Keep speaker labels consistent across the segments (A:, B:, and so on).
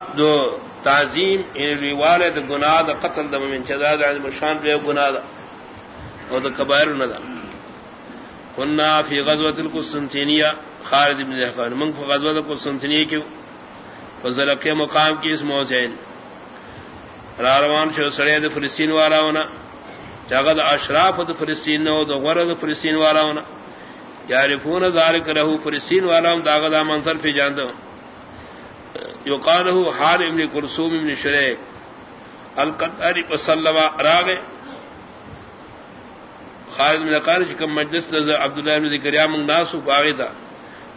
A: دو تعظیم یعنی ان والد گناہ دا قتل دا من چداد عن مشان بے گناہ دا، او دا کبائر ندا کننا فی غزوة القسطنطینیہ، خالد بن زحفان منگ فی غزوة القسطنطینیہ کیوں فضلق مقام کی اس موزین راروان شو سڑے دا فلسطین والا ہونا جاگد اشراف دا فلسطین نو دا غرد فلسطین والا ہونا یعرفون ذالک رہو فلسطین والا ہم داغدہ منصر فی جاندہ يقاله حال ابن كرسوم ابن شريك القطاري وسلم راغ. خالد من قال كم مجلس عبد الله بن زكريا من ناس باغدا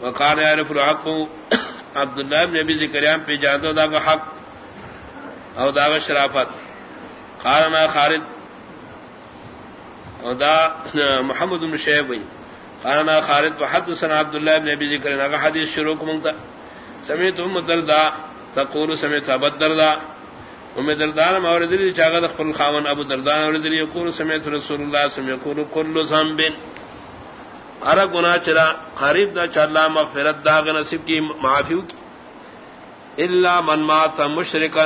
A: وقال يعرف الحق عبد الله بن ابي زكريا في جاده دا حق او دا شرافت. قال ما خالد او دا محمد بن شيب قال ما خالد وحدثنا عبد الله بن ابي زكريا حديث شروع كمتا سمیت ام دردا تقول سمیت ابو دردا. ام دردا مورد دی چاغد خپل خاون ابو دردا مورد دی یقول سمیت رسول الله سم یقول كل ذنب ارا گناہ چرا، قریب دا چلا مغفرت دا نصیب کی، معافی کی. الا من مات مشرکا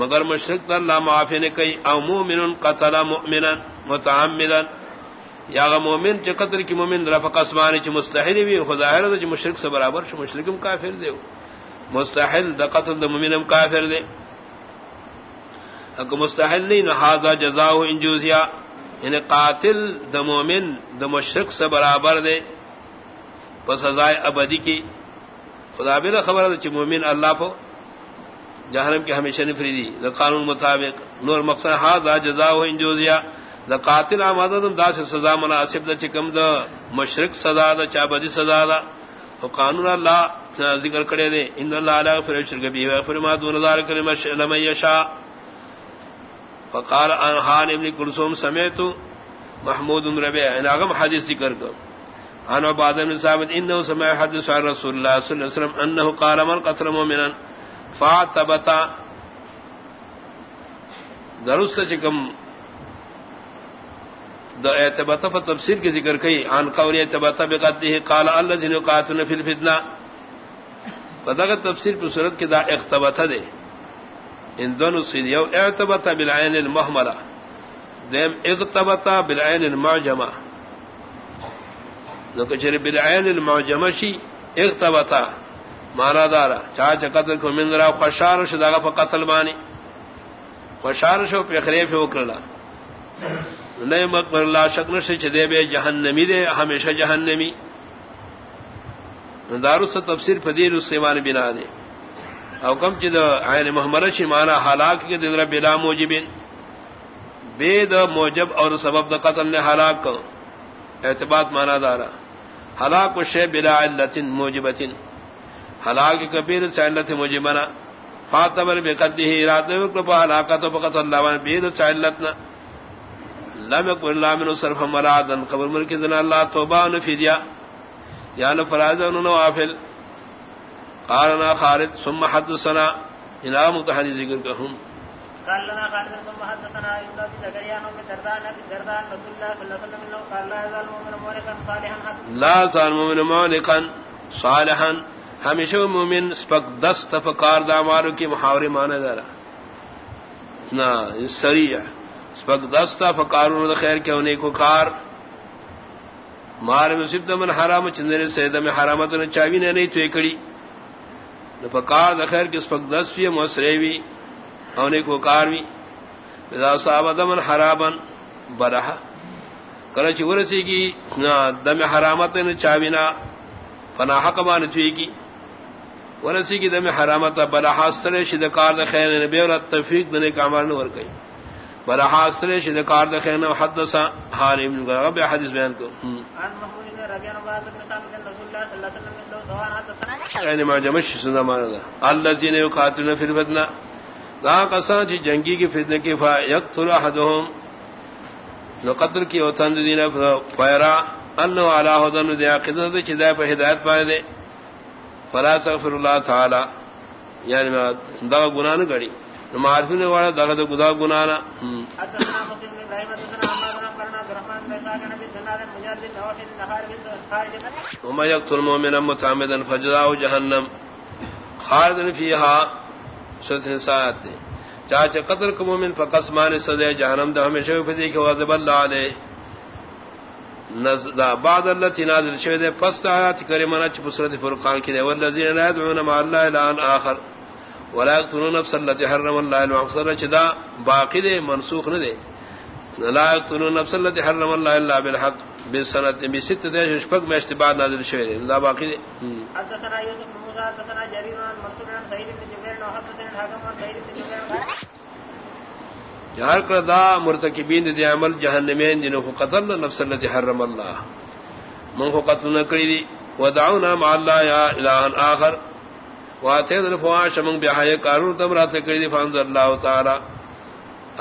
A: مگر مشرک تا اللہ معافی نے کئی. او مومن قتل مؤمنا متعمدا یا مومن چ قتل کی، مومن رفق اسمان چ مستحیل بھی خدا ہے مشرک سے برابر شو، مشرکم کافر دیو مستحل دا قتل دا ممینم کافر دے۔ اگر مستحل نہیں نہ جزاؤ انجوزیا یعنی قاتل دا مومن، دا مشرق سے برابر دے۔ پس سزائے ابدی کی۔ خدا بھی خبر ہے مومن اللہ کو جہنم کی ہمیشہ نفری دی دا قانون مطابق۔ نور مقصد ہاضا جزاؤ انجوزیا۔ دا قاتل آماد دا سے سزا مناسب دا چکم دا مشرق سزا دا چابدی سزا دا۔ تو قانون اللہ ذکر کرے دے، ان اللہ علیہ فر شرک بھی ہے فرما دون ذلك لمن يشاء فقال ان حان ابن کلثوم، سمیت محمود بن ربیع ان یعنی اغم حدیث ذکر کر. ان بعد من ثابت انه سمع حدیث عن رسول اللہ صلی اللہ علیہ وسلم انه قال، من قتل مؤمنا فاعتبت درست چکم دا اعتبت فتفسیر کی ذکر کئی عن قول اعتبت بقدره قال الذين قاتلون في الفتنه بدغ تفسیر پر صورت کی دا اختبت دے ان دونوں سید یو اعتبت بالعین المحملہ. دیم اغتبت بالعین المعجمہ. نو کچھر بالعین المعجمہ شی اغتبت مانا دارا چاچا قتل کو من را خوشار شد آگا پا قتل بانی خوشار شو پی خریف وکرلا نئے مقبر اللہ شکر سے چھدے بے جہنمی دے ہمیشہ جہنمی دارس تفسیر فدیر اس سیمان بنا دے او کم چد عین محمد شی مانا ہلاک کے دن بلا موجب. بے د موجب اور سبب د قتل نے ہلاک اعتباد مانا دارا. ہلاک شے بلا علت موجبت. ہلاک کبیر چلت موجبنا فاطمر بے قدی ارادہ کو ہلاکت فقط اللہ بے چلت نہ لم يكن الله من صرف مرادا قبر ذن اللہ توبہ یا نفراز نوافل. قالنا خالد ثم حدثنا. الى متحدث ذکر کہم قال لنا خالد ثم حدثنا ابن زكريا بن دردان دردان رسول الله صلى الله عليه وسلم قال لا يزال المؤمن مولقا صالحا لا يزال المؤمن مولقا صالحا. ہمیشہ مومن سپک دست دامارو کی محاورے مانا دارا. نا سریع سپک دست فکاروں خیر کے ہونے کو کار. مار میں صرف دمن حرام چندر سے دم حرامت نے چاوی نے نہیں تو کڑی نہ پکار دخیر کس پک دس بھی موسرے بھی اونے کو کار بھی بدا صاحب دمن حرامن، برہ. کرچ ورسی کی دم حرامت نے چاوی نہ فنا حق مان چوی کی. ورسی کی دم حرامت برہ استرے شدکار دخیر نے بے اور تفریق دنے کا عمل ور گئی برحاستر شدکار دخینا حدثا حال ابن غرب حدیث بیان کو. یعنی ما جمش سنا مانا دا اللہ جی نے قاتلنا فی الفتنہ دا. قسان جی جنگی کی فتنہ کی فا یقتل احدهم. نو قتل کی اوتند دینا فیرا انہو علا حدن دیا قدر چی دا پہ ہدایت پائے دے. فلا سغفر اللہ تعالی. یعنی دا گناہ نہ گڑی. معرفی والا دغد گدا گنانا وما يقتل المؤمن متعمدا فجزاؤه جهنم. خالد فيها سورت نساء دے چاچ قتل کو مومن فقسمان سدے جہنم دا ہمیشہ فدی کہ وذب اللہ علیہ نزدا بعد اللہ تنازل شوی دے پس آیات کریمہ چ سورت فرقان کی دے. والذین لا يدعون مع الله الا اخر ولا يقتلون نفس التي حرم الله الا اكثر چدا باقی دے منسوخ نہ دے لا يقتلون نفس التي حرم الله الا بالحق. بسنت بست دے شپک میں اشتباہ نازل شوی دے. دا باقی دے. حدثنا یوسف بن موسی حدثنا جرير بن منصور بن سعيد بن جبير بن حدثنا الحكم بن سعيد بن جبير. جہر کر دا مرتکبین دی عمل جہنمین جنہوں کو قتل نفس الذي حرم اللہ من کو قتل نہ کری دی. ودعونا مع اللہ یا الہ آخر. واتین الفواش من بحای کارون تم رات کری دی فانز اللہ تعالی۔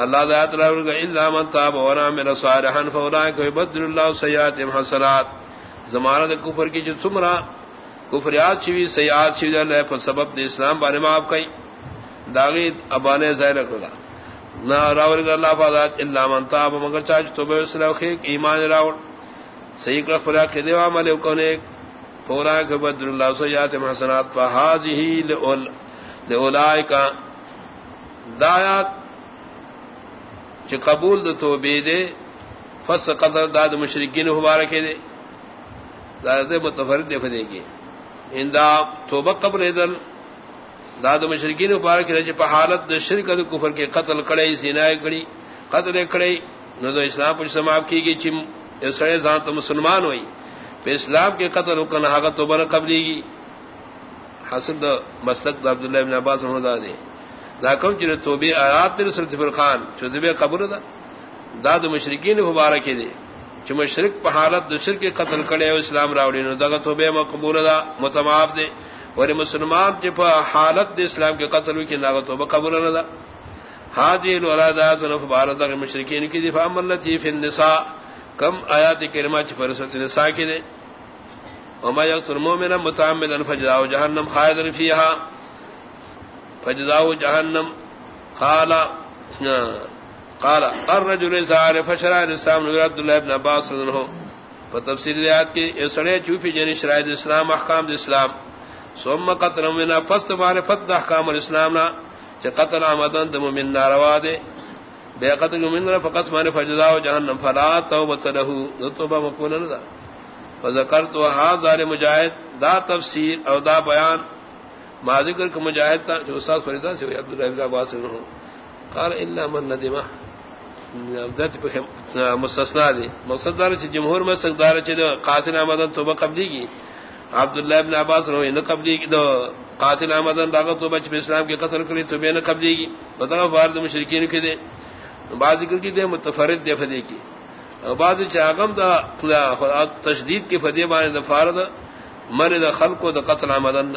A: اللہ ذات اللہ الا من تاب ونعمل صالحا فاولئک یبدل اللہ سیئات حسنات۔ زمانہ کفر کی جو سمرا کفریات چوی سیئات چوی اللہ پر سبب دے اسلام بارے میں آپ کئی۔ داغی ابانے ظاہر رکھا نہ راول اللہ فادات الا من تاب، مگر چاچ تو بے اسلام خیق ایمان راول صحیح کرخ پر آکھ دیوا ملے کونے فوراً کہ بدر اللہ سیئات حسنات فہذه لأولئک دایات چ قبول د توبے دے، فس قدر داد مشرکین مبارک دے۔ داد متفرد دے فدے گی اندا توبہ قبر دل داد مشرکین مبارک رج په حالت د شرک د کفر کے قتل کڑے زنا کڑی قتل کڑے۔ نو د اسلام پر سماپ کی گئی چم اسے ذات مسلمان ہوئی۔ پہ اسلام کے قتل کنا حق توبہ قبلی گی۔ حسد مسلک دا عبداللہ ابن عباس رحمہ اللہ دے دا کم چر توبے آیات تر سرت فرقان چودبے قبر دا۔ داد مشرقین مبارک دے۔ چ مشرق پہ حالت دوسر کے قتل کڑے اسلام راوڑی نو۔ دا توبے مقبول دا، متماب دے۔ اور مسلمان چ حالت دے اسلام کے قتل کی ناغت توبہ قبول دا۔ ہاں حاجی الولادات نف بارد مشرقین کی دفاع ملتی فی النساء۔ کم آیات کریمہ چ فرست نساء کی دے۔ وما يقتل مؤمنا متعمدا فجزاؤه جهنم خالدا فيها فجزاؤه جهنم قال قال، الرجل زار فشرع الاسلام نور عبد الله ابن عباس رضي الله فتفسير الآيات کی اسڑے چوفی جن شرائع اسلام، احکام اسلام۔ ثم قتل من فست معرفت احکام الاسلام نا کہ قتل عمدن دم من ناروا دے۔ بے قتل من فقط من فجزاؤه جهنم فلا توبه له توبہ مقبول نہ فذكرت هذا مجاهد دا تفسیر او دا بیان. ما ذکر کہ مجاہد تھا جو استاد فریدہ سے عبد الرحیم کا باس نہ قال الا من ندمہ. ندم ذات مستثنا دی. مقصد دار چ جمہور میں سردار چ قاتل احمد توبہ قبلی کی عبداللہ ابن عباس نے نہ قبلی کی دو قاتل احمد دا تو بچ اسلام کے قتل کری تو بے نہ قبلی کی بتاؤ بارد مشرکین کے دے. بعد ذکر کی دے متفرد دے فدی کی۔ بعد چاغم دا تشدید کے فدی خلق و دا قتل آمدن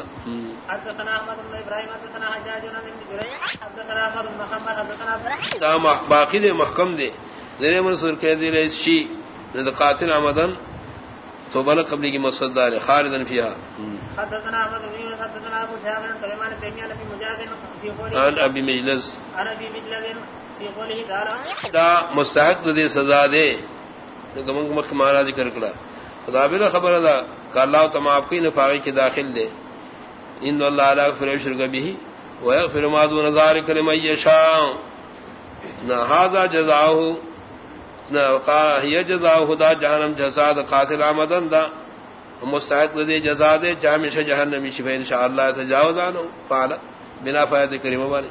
A: حدثنا احمد بن ابراهيم حدثنا حجاج بن جريج حدثنا احمد بن محمد حدثنا دا باقی دے محکم دے۔ ذرے منصور کہہ دی رئیس شی نے قاتل آمدن تو بن قبلی کی مسعود دار خالدن فیها حدثنا احمد بن ابو بن مجلس۔ عن مجلس۔ دا مستحق دے سزا دے گمنگ مخ مہارا ذکر کڑا خدا بلا خبر دا کہ اللہ تم آپ کی نفاقی کے داخل دے ان اللہ علیہ فریشر کبھی ويغفر ما دون ذلك لمن يشاء نہ هذا جزاؤه نہ هي جزاؤه دا جہنم جزاء قاتل آمدن دا. مستحق لدی جزا دے، جامع جہنم شفاء ان شاء اللہ تجاوز عنه فعل بنا فائدہ کریم والے